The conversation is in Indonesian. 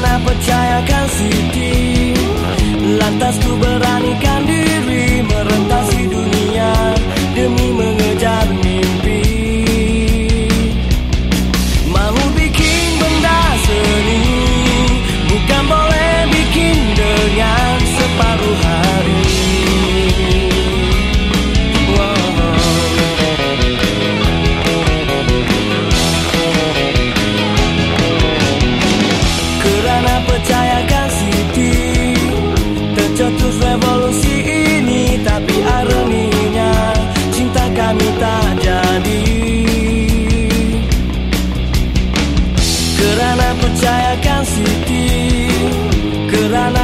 Karena percayakan Siti Lantas ku beranikan percayakan Siti kerana